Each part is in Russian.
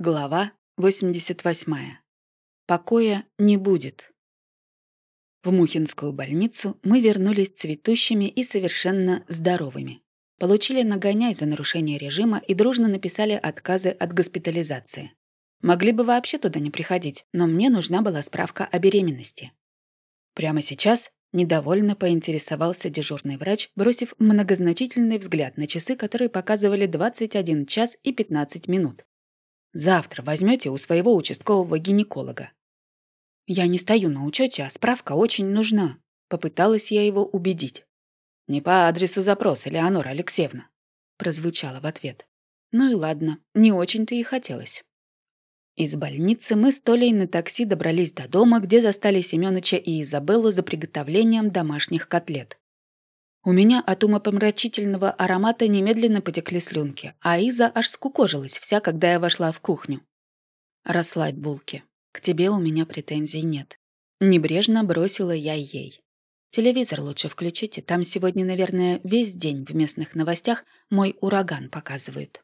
Глава 88. Покоя не будет. В Мухинскую больницу мы вернулись цветущими и совершенно здоровыми. Получили нагоняй за нарушение режима и дружно написали отказы от госпитализации. Могли бы вообще туда не приходить, но мне нужна была справка о беременности. Прямо сейчас недовольно поинтересовался дежурный врач, бросив многозначительный взгляд на часы, которые показывали 21 час и 15 минут. Завтра возьмете у своего участкового гинеколога. Я не стою на учете, а справка очень нужна. Попыталась я его убедить. Не по адресу запроса, Леонора Алексеевна. Прозвучало в ответ. Ну и ладно, не очень-то и хотелось. Из больницы мы с Толей на такси добрались до дома, где застали Семёныча и Изабеллу за приготовлением домашних котлет. У меня от умопомрачительного аромата немедленно потекли слюнки, а Иза аж скукожилась вся, когда я вошла в кухню. «Расслабь булки. К тебе у меня претензий нет». Небрежно бросила я ей. «Телевизор лучше включите, там сегодня, наверное, весь день в местных новостях мой ураган показывают».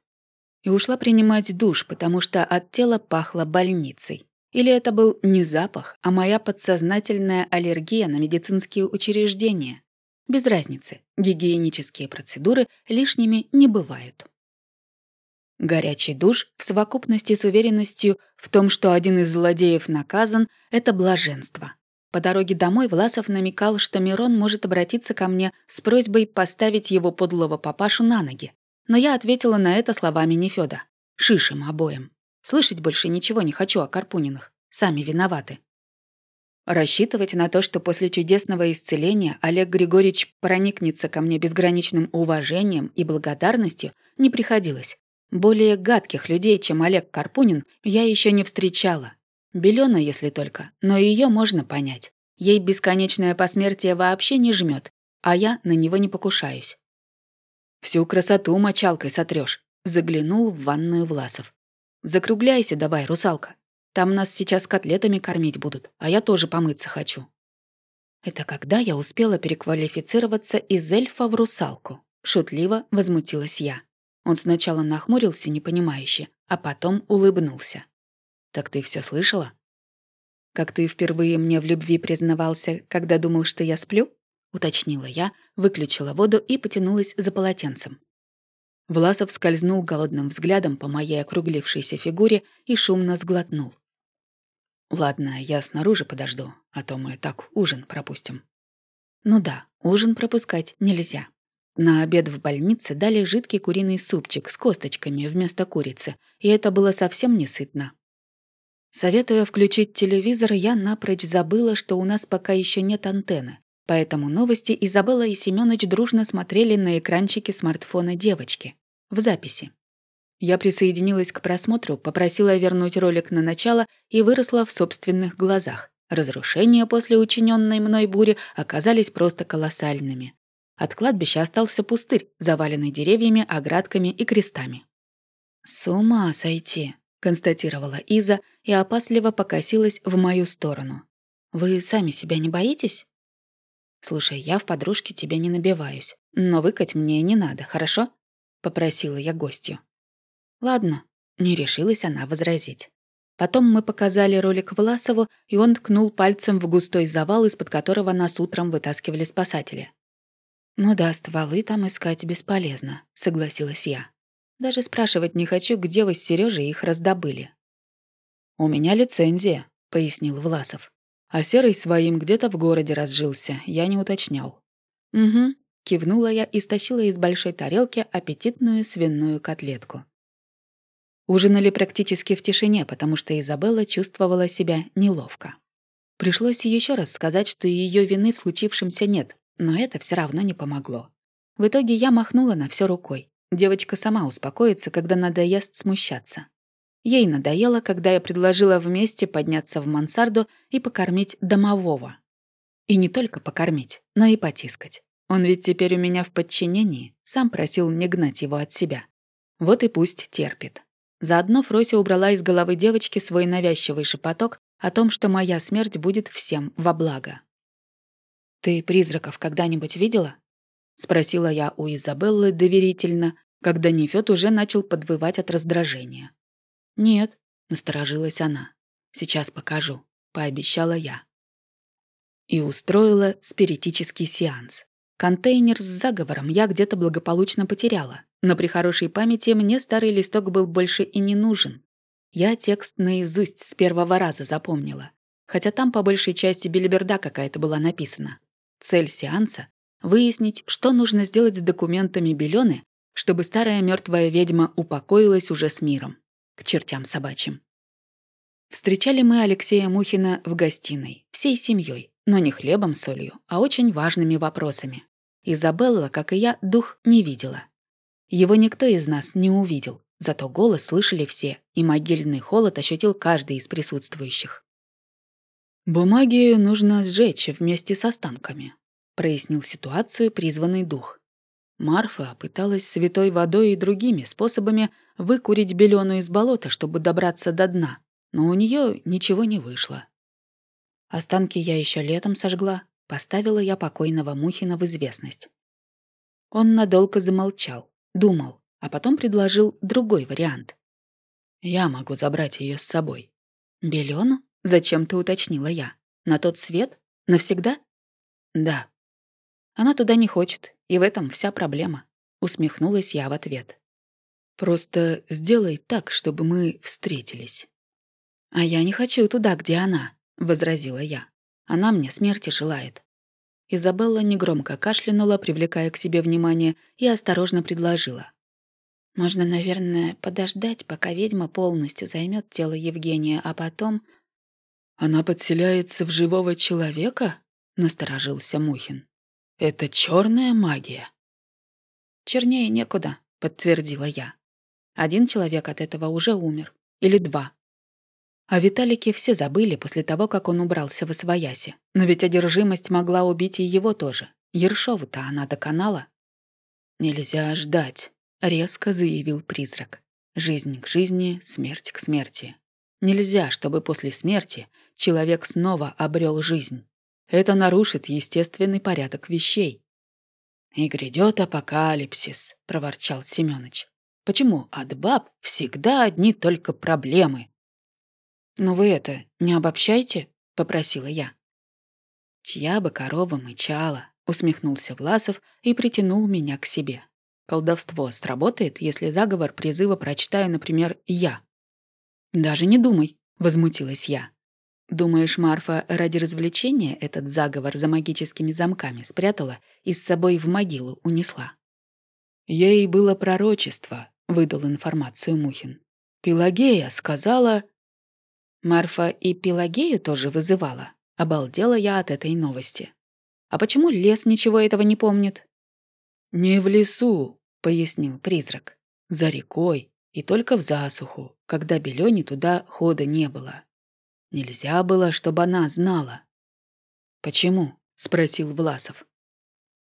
И ушла принимать душ, потому что от тела пахло больницей. Или это был не запах, а моя подсознательная аллергия на медицинские учреждения. Без разницы, гигиенические процедуры лишними не бывают. Горячий душ в совокупности с уверенностью в том, что один из злодеев наказан, это блаженство. По дороге домой Власов намекал, что Мирон может обратиться ко мне с просьбой поставить его подлого папашу на ноги. Но я ответила на это словами Нефёда. Шишим обоим. Слышать больше ничего не хочу о Карпуниных. Сами виноваты. Рассчитывать на то, что после чудесного исцеления Олег Григорьевич проникнется ко мне безграничным уважением и благодарностью, не приходилось. Более гадких людей, чем Олег Карпунин, я еще не встречала. Белена, если только, но ее можно понять. Ей бесконечное посмертие вообще не жмет, а я на него не покушаюсь. «Всю красоту мочалкой сотрешь», — заглянул в ванную Власов. «Закругляйся давай, русалка». Там нас сейчас котлетами кормить будут, а я тоже помыться хочу». Это когда я успела переквалифицироваться из эльфа в русалку? Шутливо возмутилась я. Он сначала нахмурился непонимающе, а потом улыбнулся. «Так ты все слышала?» «Как ты впервые мне в любви признавался, когда думал, что я сплю?» уточнила я, выключила воду и потянулась за полотенцем. Власов скользнул голодным взглядом по моей округлившейся фигуре и шумно сглотнул. Ладно, я снаружи подожду, а то мы так ужин пропустим. Ну да, ужин пропускать нельзя. На обед в больнице дали жидкий куриный супчик с косточками вместо курицы, и это было совсем не сытно. Советуя включить телевизор, я напрочь забыла, что у нас пока еще нет антенны. Поэтому новости Изабелла и Семёныч дружно смотрели на экранчике смартфона девочки. В записи. Я присоединилась к просмотру, попросила вернуть ролик на начало и выросла в собственных глазах. Разрушения после учиненной мной бури оказались просто колоссальными. От кладбища остался пустырь, заваленный деревьями, оградками и крестами. «С ума сойти», — констатировала Иза и опасливо покосилась в мою сторону. «Вы сами себя не боитесь?» «Слушай, я в подружке тебе не набиваюсь, но выкать мне не надо, хорошо?» — попросила я гостью. «Ладно», — не решилась она возразить. Потом мы показали ролик Власову, и он ткнул пальцем в густой завал, из-под которого нас утром вытаскивали спасатели. «Ну да, стволы там искать бесполезно», — согласилась я. «Даже спрашивать не хочу, где вы с Сережей их раздобыли». «У меня лицензия», — пояснил Власов. «А Серый своим где-то в городе разжился, я не уточнял». «Угу», — кивнула я и стащила из большой тарелки аппетитную свиную котлетку. Ужинали практически в тишине, потому что Изабелла чувствовала себя неловко. Пришлось еще раз сказать, что ее вины в случившемся нет, но это все равно не помогло. В итоге я махнула на все рукой. Девочка сама успокоится, когда надоест смущаться. Ей надоело, когда я предложила вместе подняться в мансарду и покормить домового. И не только покормить, но и потискать. Он ведь теперь у меня в подчинении, сам просил не гнать его от себя. Вот и пусть терпит. Заодно Фрося убрала из головы девочки свой навязчивый шепоток о том, что моя смерть будет всем во благо. «Ты призраков когда-нибудь видела?» — спросила я у Изабеллы доверительно, когда Нефёд уже начал подвывать от раздражения. «Нет», — насторожилась она. «Сейчас покажу», — пообещала я. И устроила спиритический сеанс. Контейнер с заговором я где-то благополучно потеряла, но при хорошей памяти мне старый листок был больше и не нужен. Я текст наизусть с первого раза запомнила, хотя там по большей части белиберда какая-то была написана. Цель сеанса — выяснить, что нужно сделать с документами Белёны, чтобы старая мертвая ведьма упокоилась уже с миром. К чертям собачьим. Встречали мы Алексея Мухина в гостиной, всей семьей, но не хлебом солью, а очень важными вопросами. Изабелла, как и я, дух не видела. Его никто из нас не увидел, зато голос слышали все, и могильный холод ощутил каждый из присутствующих. «Бумаги нужно сжечь вместе с останками», — прояснил ситуацию призванный дух. Марфа пыталась святой водой и другими способами выкурить белену из болота, чтобы добраться до дна, но у нее ничего не вышло. Останки я еще летом сожгла, Поставила я покойного Мухина в известность. Он надолго замолчал, думал, а потом предложил другой вариант. «Я могу забрать ее с собой». «Белену?» — зачем-то уточнила я. «На тот свет? Навсегда?» «Да». «Она туда не хочет, и в этом вся проблема», — усмехнулась я в ответ. «Просто сделай так, чтобы мы встретились». «А я не хочу туда, где она», — возразила я. Она мне смерти желает». Изабелла негромко кашлянула, привлекая к себе внимание, и осторожно предложила. «Можно, наверное, подождать, пока ведьма полностью займет тело Евгения, а потом...» «Она подселяется в живого человека?» — насторожился Мухин. «Это черная магия?» «Чернее некуда», — подтвердила я. «Один человек от этого уже умер. Или два. О Виталике все забыли после того, как он убрался в Освояси. Но ведь одержимость могла убить и его тоже. Ершову-то она доконала. «Нельзя ждать», — резко заявил призрак. «Жизнь к жизни, смерть к смерти. Нельзя, чтобы после смерти человек снова обрел жизнь. Это нарушит естественный порядок вещей». «И грядет апокалипсис», — проворчал Семёныч. «Почему от баб всегда одни только проблемы?» «Но вы это не обобщайте», — попросила я. «Чья бы корова мычала», — усмехнулся Власов и притянул меня к себе. «Колдовство сработает, если заговор призыва прочитаю, например, я». «Даже не думай», — возмутилась я. «Думаешь, Марфа ради развлечения этот заговор за магическими замками спрятала и с собой в могилу унесла?» «Ей было пророчество», — выдал информацию Мухин. «Пелагея сказала...» Марфа и Пелагею тоже вызывала. Обалдела я от этой новости. А почему лес ничего этого не помнит? «Не в лесу», — пояснил призрак. «За рекой и только в засуху, когда Белёне туда хода не было. Нельзя было, чтобы она знала». «Почему?» — спросил Власов.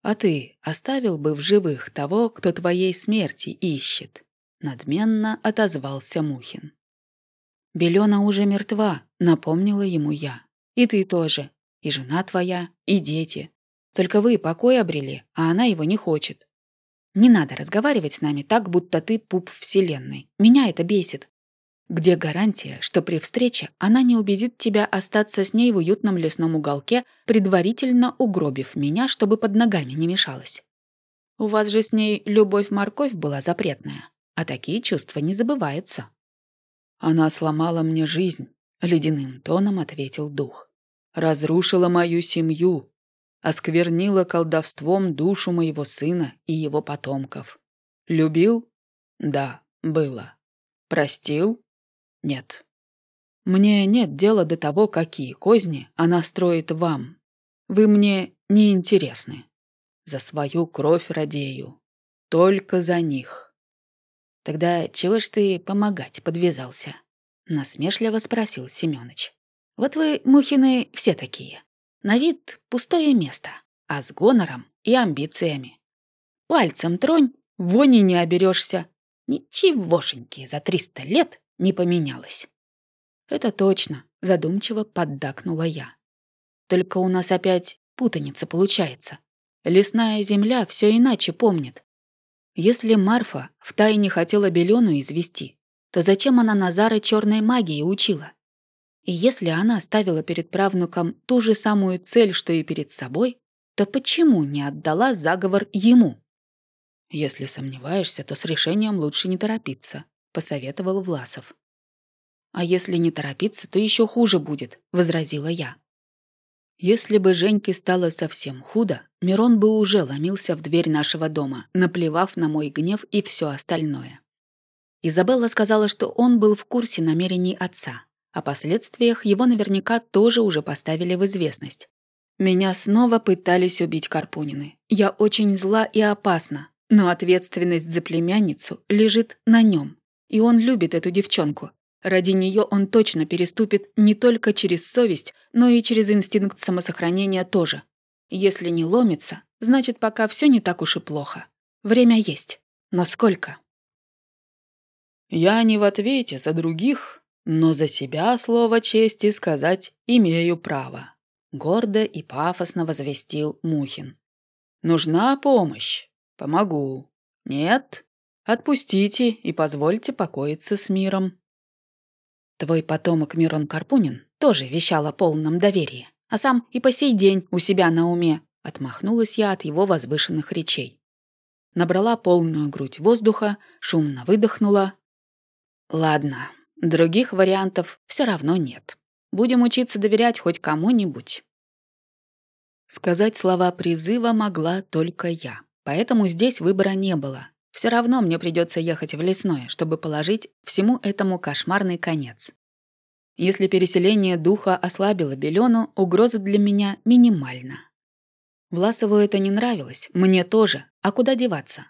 «А ты оставил бы в живых того, кто твоей смерти ищет?» Надменно отозвался Мухин. Белена уже мертва, напомнила ему я. И ты тоже. И жена твоя, и дети. Только вы покой обрели, а она его не хочет. Не надо разговаривать с нами так, будто ты пуп вселенной. Меня это бесит. Где гарантия, что при встрече она не убедит тебя остаться с ней в уютном лесном уголке, предварительно угробив меня, чтобы под ногами не мешалась? У вас же с ней любовь-морковь была запретная, а такие чувства не забываются. Она сломала мне жизнь, ледяным тоном ответил дух. Разрушила мою семью, осквернила колдовством душу моего сына и его потомков. Любил? Да, было. Простил? Нет. Мне нет дела до того, какие козни она строит вам. Вы мне не интересны. За свою кровь радею. Только за них. «Тогда чего ж ты помогать подвязался?» — насмешливо спросил Семёныч. «Вот вы, Мухины, все такие. На вид пустое место, а с гонором и амбициями. Пальцем тронь, вони не оберешься. Ничегошеньки за триста лет не поменялось». «Это точно», — задумчиво поддакнула я. «Только у нас опять путаница получается. Лесная земля все иначе помнит. Если Марфа втайне хотела Белену извести, то зачем она Назара черной магии учила? И если она ставила перед правнуком ту же самую цель, что и перед собой, то почему не отдала заговор ему? «Если сомневаешься, то с решением лучше не торопиться», — посоветовал Власов. «А если не торопиться, то еще хуже будет», — возразила я. Если бы Женьке стало совсем худо, Мирон бы уже ломился в дверь нашего дома, наплевав на мой гнев и все остальное. Изабелла сказала, что он был в курсе намерений отца. О последствиях его наверняка тоже уже поставили в известность. Меня снова пытались убить Карпунины. Я очень зла и опасна, но ответственность за племянницу лежит на нем. И он любит эту девчонку. Ради нее он точно переступит не только через совесть, но и через инстинкт самосохранения тоже. Если не ломится, значит, пока все не так уж и плохо. Время есть. Но сколько? Я не в ответе за других, но за себя слово чести сказать имею право. Гордо и пафосно возвестил Мухин. Нужна помощь. Помогу. Нет? Отпустите и позвольте покоиться с миром. Твой потомок Мирон Карпунин тоже вещал о полном доверии, а сам и по сей день у себя на уме. Отмахнулась я от его возвышенных речей. Набрала полную грудь воздуха, шумно выдохнула. Ладно, других вариантов все равно нет. Будем учиться доверять хоть кому-нибудь. Сказать слова призыва могла только я. Поэтому здесь выбора не было. Все равно мне придется ехать в лесное, чтобы положить всему этому кошмарный конец. Если переселение духа ослабило Белену, угроза для меня минимальна. Власову это не нравилось, мне тоже. А куда деваться?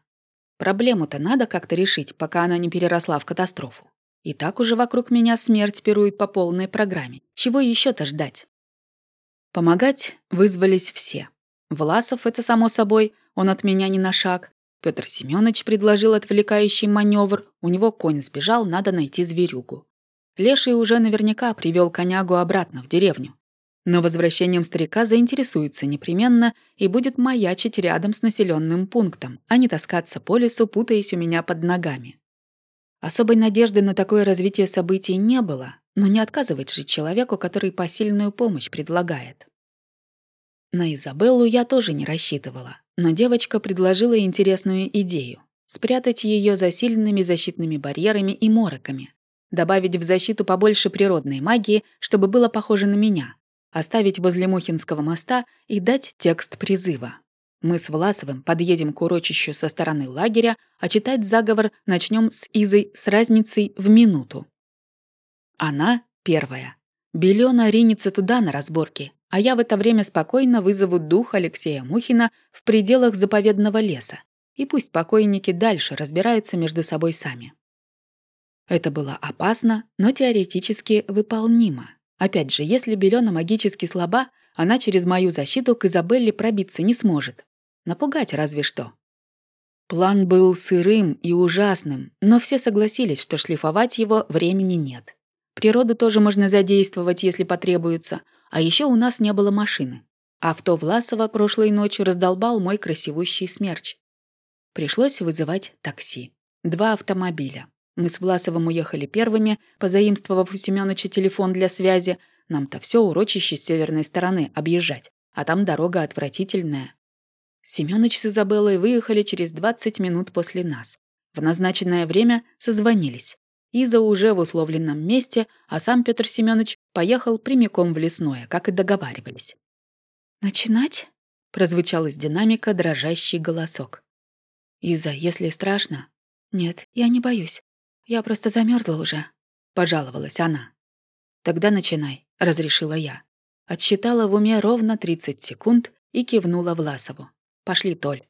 Проблему-то надо как-то решить, пока она не переросла в катастрофу. И так уже вокруг меня смерть пирует по полной программе. Чего еще то ждать? Помогать вызвались все. Власов — это само собой, он от меня не на шаг. Петр Семенович предложил отвлекающий маневр. У него конь сбежал, надо найти зверюгу. Леший уже наверняка привел конягу обратно в деревню. Но возвращением старика заинтересуется непременно и будет маячить рядом с населенным пунктом, а не таскаться по лесу, путаясь у меня под ногами. Особой надежды на такое развитие событий не было, но не отказывать же человеку, который посильную помощь предлагает. На Изабеллу я тоже не рассчитывала, но девочка предложила интересную идею — спрятать ее за сильными защитными барьерами и мороками, добавить в защиту побольше природной магии, чтобы было похоже на меня, оставить возле Мухинского моста и дать текст призыва. Мы с Власовым подъедем к урочищу со стороны лагеря, а читать заговор начнем с Изой с разницей в минуту. Она первая. Белена ринется туда на разборки, а я в это время спокойно вызову дух Алексея Мухина в пределах заповедного леса, и пусть покойники дальше разбираются между собой сами. Это было опасно, но теоретически выполнимо. Опять же, если Белена магически слаба, она через мою защиту к Изабелле пробиться не сможет. Напугать разве что. План был сырым и ужасным, но все согласились, что шлифовать его времени нет. Природу тоже можно задействовать, если потребуется, а еще у нас не было машины. Авто Власова прошлой ночью раздолбал мой красивущий смерч. Пришлось вызывать такси. Два автомобиля. Мы с Власовым уехали первыми, позаимствовав у Семёныча телефон для связи. Нам-то все урочище с северной стороны объезжать, а там дорога отвратительная. Семёныч с Изабеллой выехали через 20 минут после нас. В назначенное время созвонились. Иза уже в условленном месте, а сам Петр Семенович поехал прямиком в лесное, как и договаривались. «Начинать?» — прозвучал из динамика дрожащий голосок. «Иза, если страшно...» «Нет, я не боюсь. Я просто замерзла уже», — пожаловалась она. «Тогда начинай», — разрешила я. Отсчитала в уме ровно 30 секунд и кивнула Власову. «Пошли, Толь».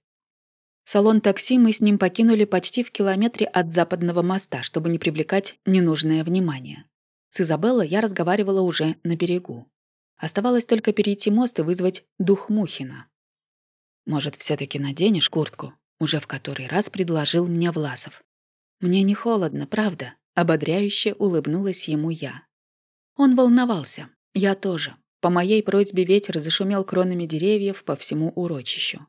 Салон такси мы с ним покинули почти в километре от западного моста, чтобы не привлекать ненужное внимание. С Изабеллой я разговаривала уже на берегу. Оставалось только перейти мост и вызвать дух Мухина. «Может, все таки наденешь куртку?» Уже в который раз предложил мне Власов. «Мне не холодно, правда?» Ободряюще улыбнулась ему я. Он волновался. Я тоже. По моей просьбе ветер зашумел кронами деревьев по всему урочищу.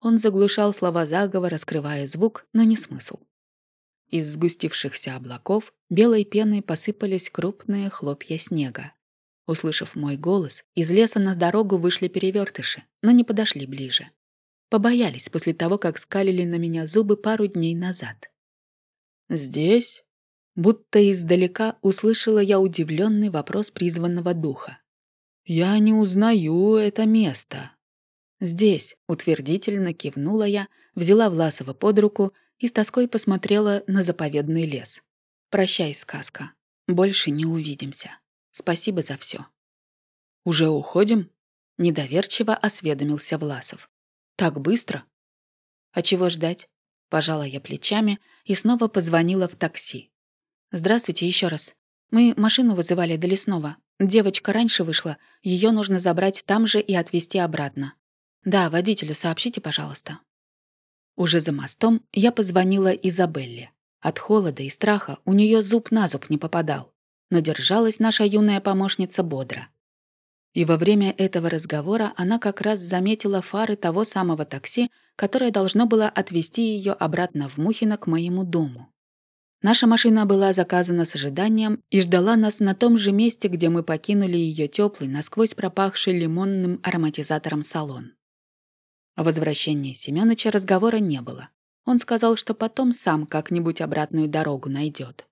Он заглушал слова заговора, скрывая звук, но не смысл. Из сгустившихся облаков белой пеной посыпались крупные хлопья снега. Услышав мой голос, из леса на дорогу вышли перевертыши, но не подошли ближе. Побоялись после того, как скалили на меня зубы пару дней назад. «Здесь?» Будто издалека услышала я удивленный вопрос призванного духа. «Я не узнаю это место». «Здесь», — утвердительно кивнула я, взяла Власова под руку и с тоской посмотрела на заповедный лес. «Прощай, сказка. Больше не увидимся». Спасибо за все. «Уже уходим?» — недоверчиво осведомился Власов. «Так быстро?» «А чего ждать?» — пожала я плечами и снова позвонила в такси. «Здравствуйте еще раз. Мы машину вызывали до лесного. Девочка раньше вышла, ее нужно забрать там же и отвезти обратно. Да, водителю сообщите, пожалуйста». Уже за мостом я позвонила Изабелле. От холода и страха у нее зуб на зуб не попадал но держалась наша юная помощница бодро. И во время этого разговора она как раз заметила фары того самого такси, которое должно было отвезти ее обратно в Мухино к моему дому. Наша машина была заказана с ожиданием и ждала нас на том же месте, где мы покинули ее теплый, насквозь пропахший лимонным ароматизатором салон. О возвращении Семёныча разговора не было. Он сказал, что потом сам как-нибудь обратную дорогу найдет.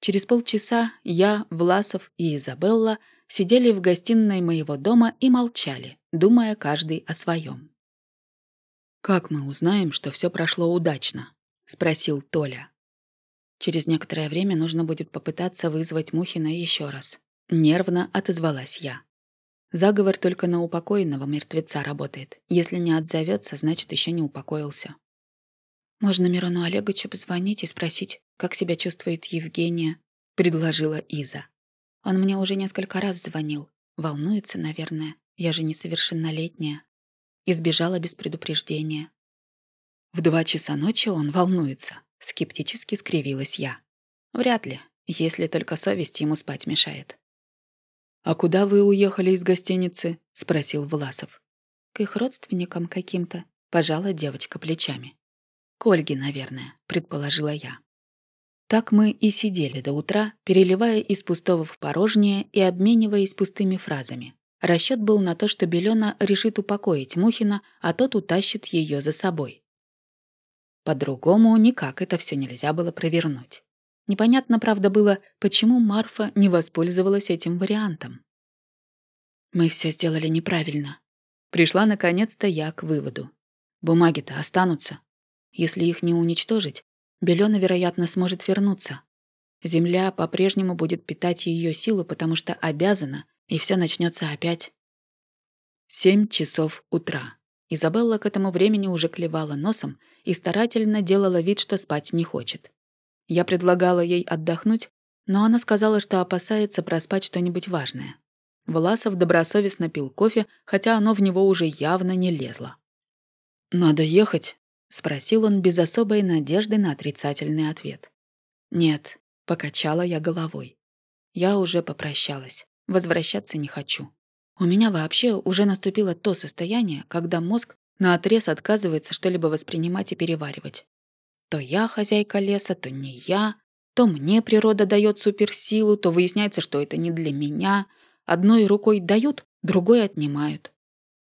Через полчаса я, Власов и Изабелла сидели в гостиной моего дома и молчали, думая каждый о своем. «Как мы узнаем, что все прошло удачно?» — спросил Толя. «Через некоторое время нужно будет попытаться вызвать Мухина еще раз». Нервно отозвалась я. Заговор только на упокоенного мертвеца работает. Если не отзовется, значит, еще не упокоился. «Можно Мирону Олеговичу позвонить и спросить, как себя чувствует Евгения», — предложила Иза. «Он мне уже несколько раз звонил. Волнуется, наверное. Я же несовершеннолетняя. Избежала без предупреждения». «В два часа ночи он волнуется», — скептически скривилась я. «Вряд ли, если только совесть ему спать мешает». «А куда вы уехали из гостиницы?» — спросил Власов. «К их родственникам каким-то», — пожала девочка плечами. «К Ольге, наверное», — предположила я. Так мы и сидели до утра, переливая из пустого в порожнее и обмениваясь пустыми фразами. Расчет был на то, что Белена решит упокоить Мухина, а тот утащит ее за собой. По-другому никак это все нельзя было провернуть. Непонятно, правда, было, почему Марфа не воспользовалась этим вариантом. Мы все сделали неправильно. Пришла наконец-то я к выводу. Бумаги-то останутся. Если их не уничтожить, Белена, вероятно, сможет вернуться. Земля по-прежнему будет питать ее силу, потому что обязана, и все начнется опять. Семь часов утра. Изабелла к этому времени уже клевала носом и старательно делала вид, что спать не хочет. Я предлагала ей отдохнуть, но она сказала, что опасается проспать что-нибудь важное. Власов добросовестно пил кофе, хотя оно в него уже явно не лезло. «Надо ехать», — спросил он без особой надежды на отрицательный ответ. «Нет», — покачала я головой. «Я уже попрощалась. Возвращаться не хочу. У меня вообще уже наступило то состояние, когда мозг наотрез отказывается что-либо воспринимать и переваривать. То я хозяйка леса, то не я, то мне природа дает суперсилу, то выясняется, что это не для меня. Одной рукой дают, другой отнимают.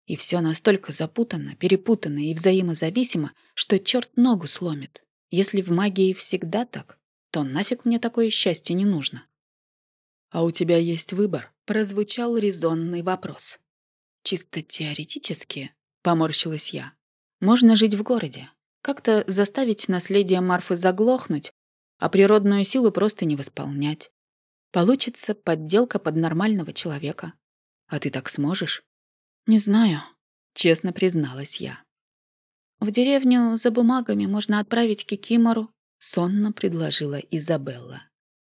И все настолько запутанно, перепутано и взаимозависимо, что черт ногу сломит. Если в магии всегда так, то нафиг мне такое счастье не нужно. «А у тебя есть выбор?» — прозвучал резонный вопрос. «Чисто теоретически», — поморщилась я, — «можно жить в городе, как-то заставить наследие Марфы заглохнуть, а природную силу просто не восполнять. Получится подделка под нормального человека. А ты так сможешь?» «Не знаю», — честно призналась я. «В деревню за бумагами можно отправить Кикимору», — сонно предложила Изабелла.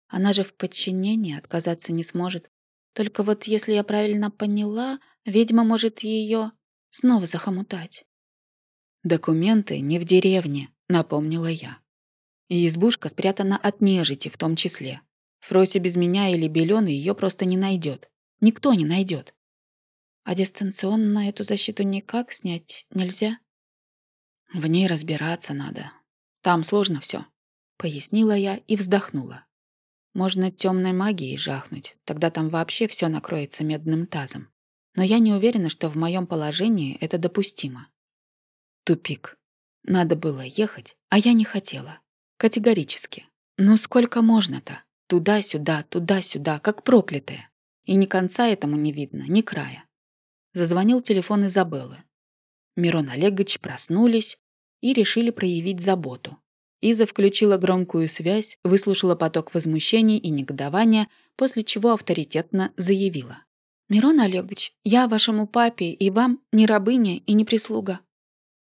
«Она же в подчинении отказаться не сможет. Только вот если я правильно поняла, ведьма может ее снова захомутать». «Документы не в деревне», — напомнила я. «И избушка спрятана от нежити в том числе. Фрося без меня или Белёны ее просто не найдет. Никто не найдет. А дистанционно эту защиту никак снять нельзя? В ней разбираться надо. Там сложно все. пояснила я и вздохнула. Можно темной магией жахнуть, тогда там вообще все накроется медным тазом. Но я не уверена, что в моем положении это допустимо. Тупик. Надо было ехать, а я не хотела. Категорически. Ну сколько можно-то? Туда-сюда, туда-сюда, как проклятая. И ни конца этому не видно, ни края. Зазвонил телефон Изабеллы. Мирон Олегович проснулись и решили проявить заботу. Иза включила громкую связь, выслушала поток возмущений и негодования, после чего авторитетно заявила. «Мирон Олегович, я вашему папе и вам не рабыня и не прислуга.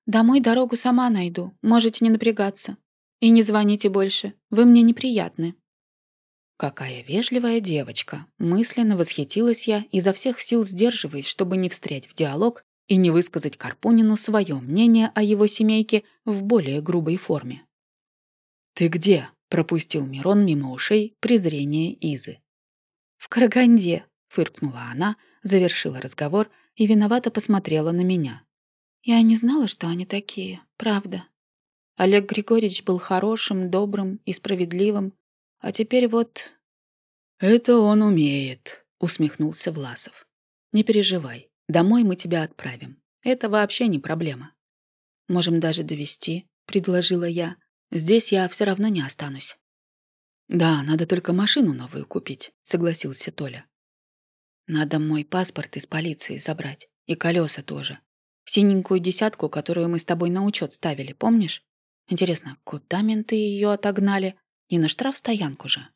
Домой дорогу сама найду, можете не напрягаться. И не звоните больше, вы мне неприятны». Какая вежливая девочка. Мысленно восхитилась я, изо всех сил сдерживаясь, чтобы не встрять в диалог и не высказать Карпунину свое мнение о его семейке в более грубой форме. «Ты где?» — пропустил Мирон мимо ушей презрение Изы. «В Караганде», — фыркнула она, завершила разговор и виновато посмотрела на меня. «Я не знала, что они такие, правда. Олег Григорьевич был хорошим, добрым и справедливым, а теперь вот...» «Это он умеет», — усмехнулся Власов. «Не переживай, домой мы тебя отправим. Это вообще не проблема». «Можем даже довести, предложила я, Здесь я все равно не останусь. Да, надо только машину новую купить, согласился Толя. Надо мой паспорт из полиции забрать. И колеса тоже. Синенькую десятку, которую мы с тобой на учет ставили, помнишь? Интересно, куда менты ее отогнали? Не на штрафстоянку же.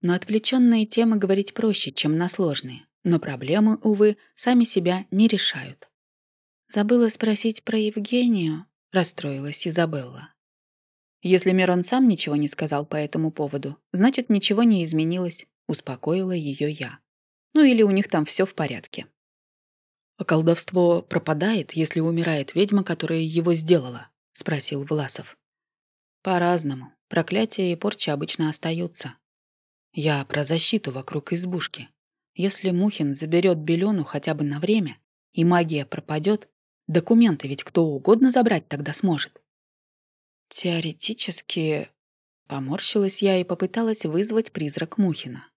На отвлеченные темы говорить проще, чем на сложные. Но проблемы, увы, сами себя не решают. Забыла спросить про Евгению, расстроилась Изабелла. Если Мирон сам ничего не сказал по этому поводу, значит, ничего не изменилось, успокоила ее я. Ну или у них там все в порядке. А колдовство пропадает, если умирает ведьма, которая его сделала? спросил Власов. По-разному. Проклятия и порча обычно остаются. Я про защиту вокруг избушки. Если Мухин заберет Белену хотя бы на время, и магия пропадет, документы ведь кто угодно забрать тогда сможет. Теоретически... Поморщилась я и попыталась вызвать призрак Мухина.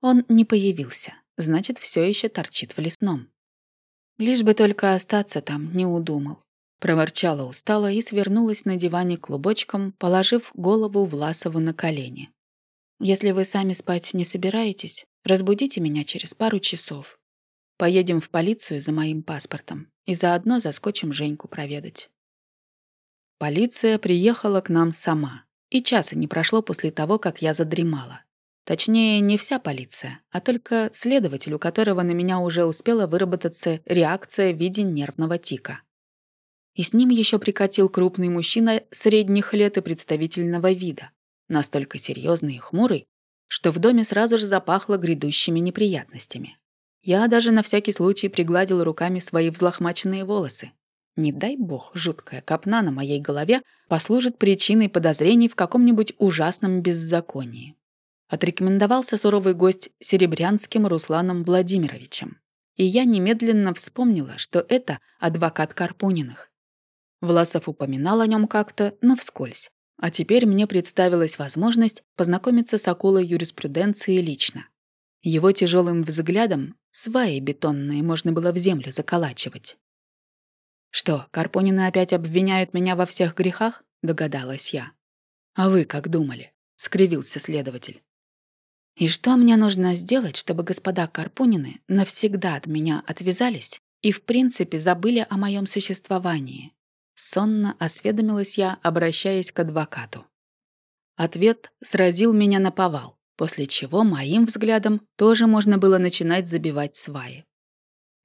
Он не появился, значит, все еще торчит в лесном. Лишь бы только остаться там, не удумал. Проворчала устало и свернулась на диване клубочком, положив голову Власову на колени. «Если вы сами спать не собираетесь, разбудите меня через пару часов. Поедем в полицию за моим паспортом и заодно заскочим Женьку проведать». Полиция приехала к нам сама. И часа не прошло после того, как я задремала. Точнее, не вся полиция, а только следователь, у которого на меня уже успела выработаться реакция в виде нервного тика. И с ним еще прикатил крупный мужчина средних лет и представительного вида, настолько серьезный и хмурый, что в доме сразу же запахло грядущими неприятностями. Я даже на всякий случай пригладил руками свои взлохмаченные волосы, не дай бог, жуткая копна на моей голове послужит причиной подозрений в каком-нибудь ужасном беззаконии. Отрекомендовался суровый гость серебрянским Русланом Владимировичем. И я немедленно вспомнила, что это адвокат Карпуниных. Власов упоминал о нем как-то, но вскользь. А теперь мне представилась возможность познакомиться с акулой юриспруденции лично. Его тяжелым взглядом сваи бетонные можно было в землю заколачивать. «Что, Карпонины опять обвиняют меня во всех грехах?» — догадалась я. «А вы как думали?» — скривился следователь. «И что мне нужно сделать, чтобы господа Карпунины навсегда от меня отвязались и, в принципе, забыли о моем существовании?» Сонно осведомилась я, обращаясь к адвокату. Ответ сразил меня на повал, после чего моим взглядом тоже можно было начинать забивать сваи.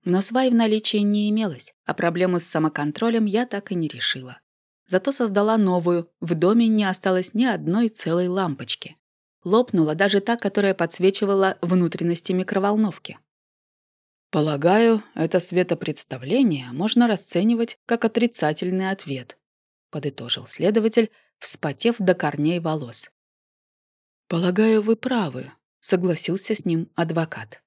Но свай в наличии не имелось, а проблему с самоконтролем я так и не решила. Зато создала новую, в доме не осталось ни одной целой лампочки. Лопнула даже та, которая подсвечивала внутренности микроволновки. «Полагаю, это светопредставление можно расценивать как отрицательный ответ», подытожил следователь, вспотев до корней волос. «Полагаю, вы правы», — согласился с ним адвокат.